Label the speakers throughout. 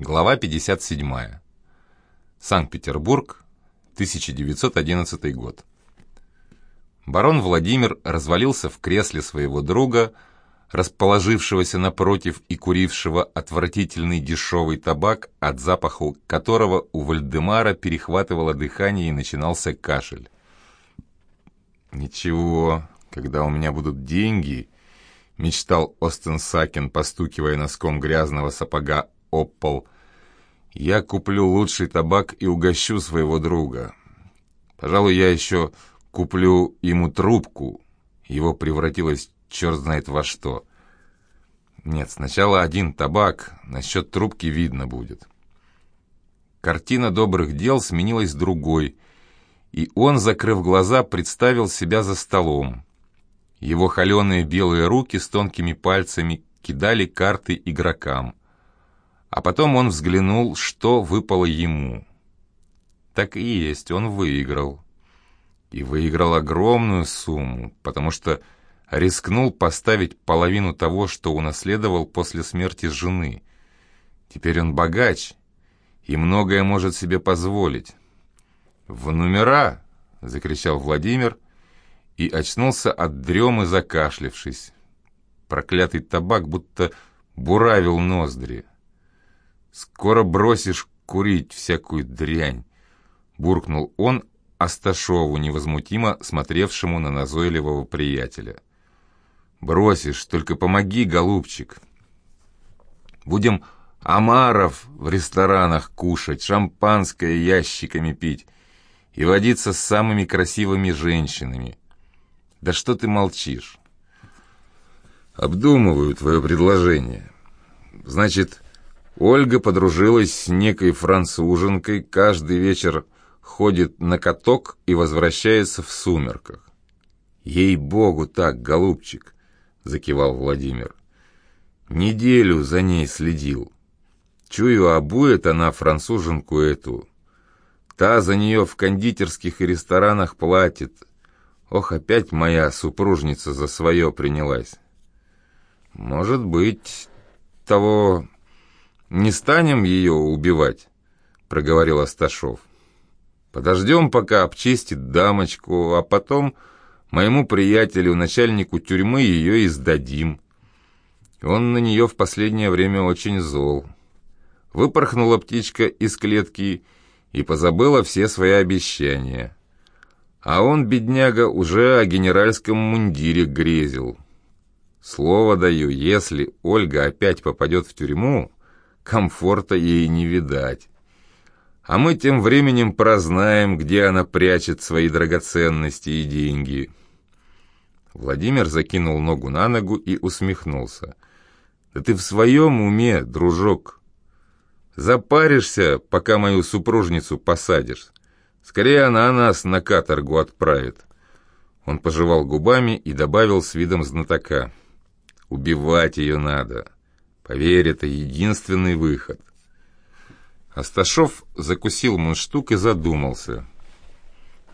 Speaker 1: Глава 57. Санкт-Петербург, 1911 год. Барон Владимир развалился в кресле своего друга, расположившегося напротив и курившего отвратительный дешевый табак, от запаха которого у Вальдемара перехватывало дыхание и начинался кашель. «Ничего, когда у меня будут деньги», — мечтал Остен Сакен, постукивая носком грязного сапога об Я куплю лучший табак и угощу своего друга. Пожалуй, я еще куплю ему трубку. Его превратилось черт знает во что. Нет, сначала один табак, насчет трубки видно будет. Картина добрых дел сменилась другой, и он, закрыв глаза, представил себя за столом. Его холеные белые руки с тонкими пальцами кидали карты игрокам. А потом он взглянул, что выпало ему. Так и есть, он выиграл. И выиграл огромную сумму, потому что рискнул поставить половину того, что унаследовал после смерти жены. Теперь он богач и многое может себе позволить. «В номера!» — закричал Владимир и очнулся от дремы, закашлившись. Проклятый табак будто буравил ноздри. «Скоро бросишь курить всякую дрянь», — буркнул он Асташову, невозмутимо смотревшему на назойливого приятеля. «Бросишь, только помоги, голубчик. Будем омаров в ресторанах кушать, шампанское ящиками пить и водиться с самыми красивыми женщинами. Да что ты молчишь?» «Обдумываю твое предложение. Значит, Ольга подружилась с некой француженкой, каждый вечер ходит на каток и возвращается в сумерках. «Ей-богу так, голубчик!» — закивал Владимир. «Неделю за ней следил. Чую, обует она француженку эту. Та за нее в кондитерских и ресторанах платит. Ох, опять моя супружница за свое принялась. Может быть, того «Не станем ее убивать», — проговорил Асташов. «Подождем, пока обчистит дамочку, а потом моему приятелю, начальнику тюрьмы, ее издадим. Он на нее в последнее время очень зол. Выпорхнула птичка из клетки и позабыла все свои обещания. А он, бедняга, уже о генеральском мундире грезил. Слово даю, если Ольга опять попадет в тюрьму, комфорта ей не видать. А мы тем временем прознаем, где она прячет свои драгоценности и деньги. Владимир закинул ногу на ногу и усмехнулся. «Да ты в своем уме, дружок. Запаришься, пока мою супружницу посадишь. Скорее она нас на каторгу отправит». Он пожевал губами и добавил с видом знатока. «Убивать ее надо». Поверь, это единственный выход. Асташов закусил мундштук и задумался.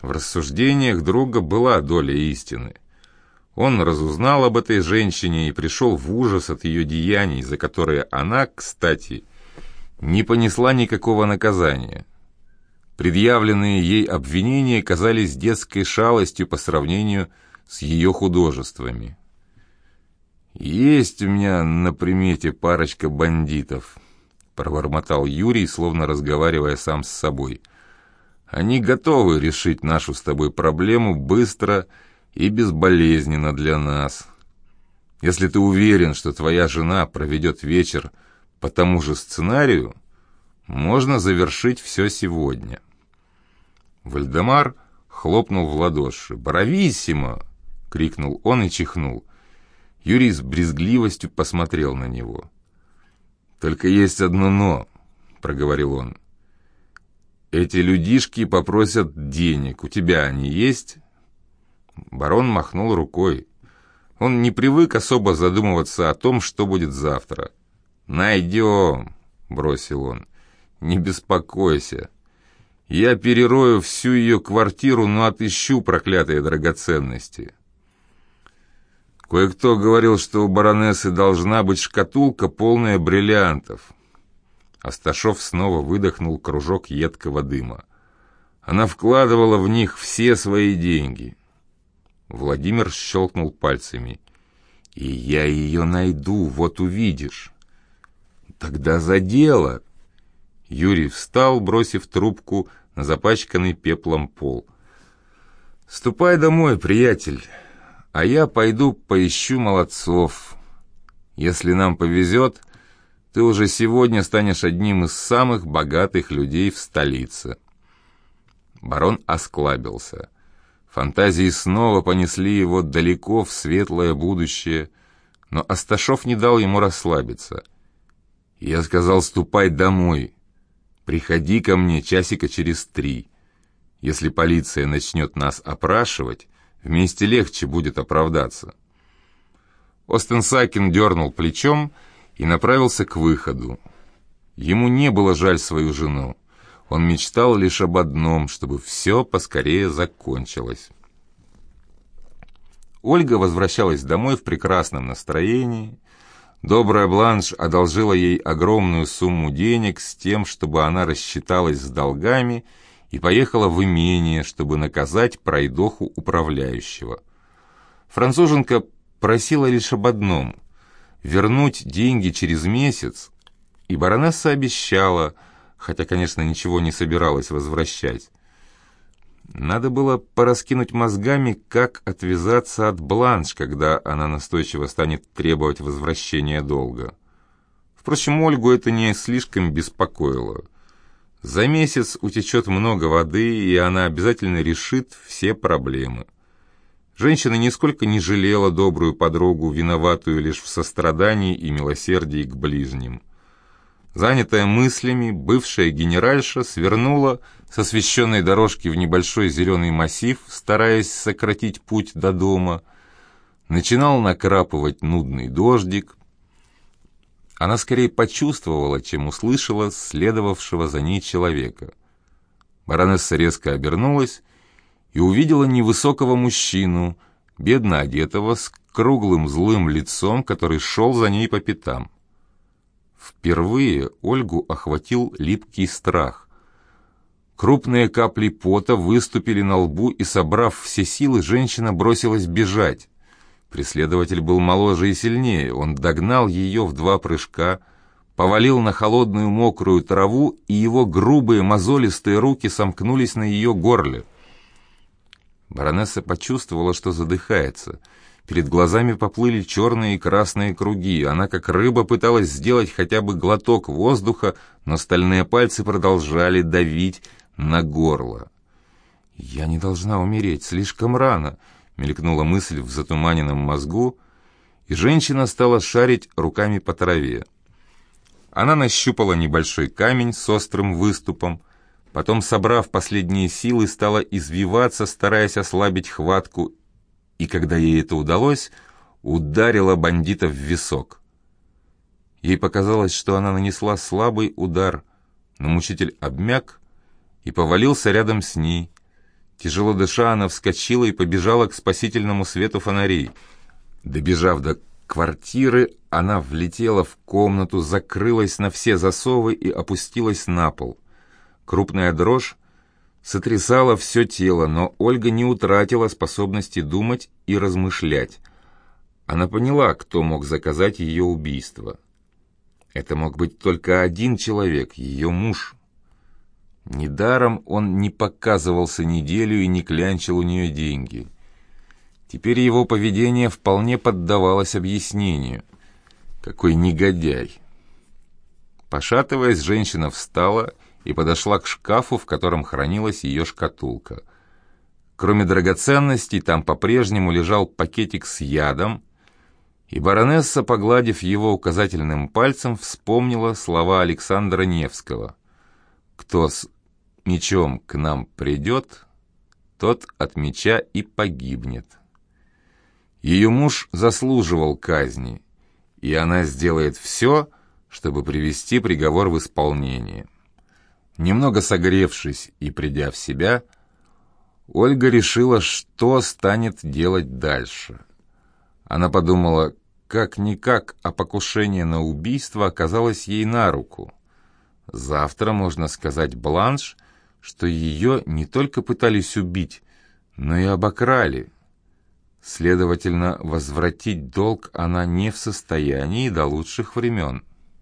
Speaker 1: В рассуждениях друга была доля истины. Он разузнал об этой женщине и пришел в ужас от ее деяний, за которые она, кстати, не понесла никакого наказания. Предъявленные ей обвинения казались детской шалостью по сравнению с ее художествами. «Есть у меня на примете парочка бандитов», — пробормотал Юрий, словно разговаривая сам с собой. «Они готовы решить нашу с тобой проблему быстро и безболезненно для нас. Если ты уверен, что твоя жена проведет вечер по тому же сценарию, можно завершить все сегодня». Вальдемар хлопнул в ладоши. «Брависсимо!» — крикнул он и чихнул. Юрий с брезгливостью посмотрел на него. «Только есть одно «но», — проговорил он. «Эти людишки попросят денег. У тебя они есть?» Барон махнул рукой. Он не привык особо задумываться о том, что будет завтра. «Найдем», — бросил он. «Не беспокойся. Я перерою всю ее квартиру, но отыщу проклятые драгоценности». Кое-кто говорил, что у баронессы должна быть шкатулка, полная бриллиантов. Асташов снова выдохнул кружок едкого дыма. Она вкладывала в них все свои деньги. Владимир щелкнул пальцами. «И я ее найду, вот увидишь». «Тогда за дело!» Юрий встал, бросив трубку на запачканный пеплом пол. «Ступай домой, приятель, а я пойду поищу молодцов. Если нам повезет, ты уже сегодня станешь одним из самых богатых людей в столице». Барон осклабился. Фантазии снова понесли его далеко в светлое будущее, но Асташов не дал ему расслабиться. Я сказал, ступай домой. Приходи ко мне часика через три. Если полиция начнет нас опрашивать, вместе легче будет оправдаться. Остенсакин дернул плечом и направился к выходу. Ему не было жаль свою жену. Он мечтал лишь об одном, чтобы все поскорее закончилось. Ольга возвращалась домой в прекрасном настроении. Добрая Бланш одолжила ей огромную сумму денег с тем, чтобы она рассчиталась с долгами и поехала в имение, чтобы наказать пройдоху управляющего. Француженка просила лишь об одном — вернуть деньги через месяц, и баронесса обещала — хотя, конечно, ничего не собиралась возвращать. Надо было пораскинуть мозгами, как отвязаться от Бланш, когда она настойчиво станет требовать возвращения долга. Впрочем, Ольгу это не слишком беспокоило. За месяц утечет много воды, и она обязательно решит все проблемы. Женщина нисколько не жалела добрую подругу, виноватую лишь в сострадании и милосердии к ближним. Занятая мыслями, бывшая генеральша свернула с освещенной дорожки в небольшой зеленый массив, стараясь сократить путь до дома. Начинал накрапывать нудный дождик. Она скорее почувствовала, чем услышала следовавшего за ней человека. Баронесса резко обернулась и увидела невысокого мужчину, бедно одетого, с круглым злым лицом, который шел за ней по пятам. Впервые Ольгу охватил липкий страх. Крупные капли пота выступили на лбу, и, собрав все силы, женщина бросилась бежать. Преследователь был моложе и сильнее. Он догнал ее в два прыжка, повалил на холодную мокрую траву, и его грубые мозолистые руки сомкнулись на ее горле. Баронесса почувствовала, что задыхается — Перед глазами поплыли черные и красные круги. Она, как рыба, пыталась сделать хотя бы глоток воздуха, но стальные пальцы продолжали давить на горло. «Я не должна умереть, слишком рано», — мелькнула мысль в затуманенном мозгу, и женщина стала шарить руками по траве. Она нащупала небольшой камень с острым выступом, потом, собрав последние силы, стала извиваться, стараясь ослабить хватку, и когда ей это удалось, ударила бандита в висок. Ей показалось, что она нанесла слабый удар, но мучитель обмяк и повалился рядом с ней. Тяжело дыша, она вскочила и побежала к спасительному свету фонарей. Добежав до квартиры, она влетела в комнату, закрылась на все засовы и опустилась на пол. Крупная дрожь сотрясало все тело, но Ольга не утратила способности думать и размышлять. Она поняла, кто мог заказать ее убийство. Это мог быть только один человек, ее муж. Недаром он не показывался неделю и не клянчил у нее деньги. Теперь его поведение вполне поддавалось объяснению. Какой негодяй! Пошатываясь, женщина встала и подошла к шкафу, в котором хранилась ее шкатулка. Кроме драгоценностей, там по-прежнему лежал пакетик с ядом, и баронесса, погладив его указательным пальцем, вспомнила слова Александра Невского. «Кто с мечом к нам придет, тот от меча и погибнет». Ее муж заслуживал казни, и она сделает все, чтобы привести приговор в исполнение. Немного согревшись и придя в себя, Ольга решила, что станет делать дальше. Она подумала, как-никак, а покушение на убийство оказалось ей на руку. Завтра можно сказать Бланш, что ее не только пытались убить, но и обокрали. Следовательно, возвратить долг она не в состоянии до лучших времен.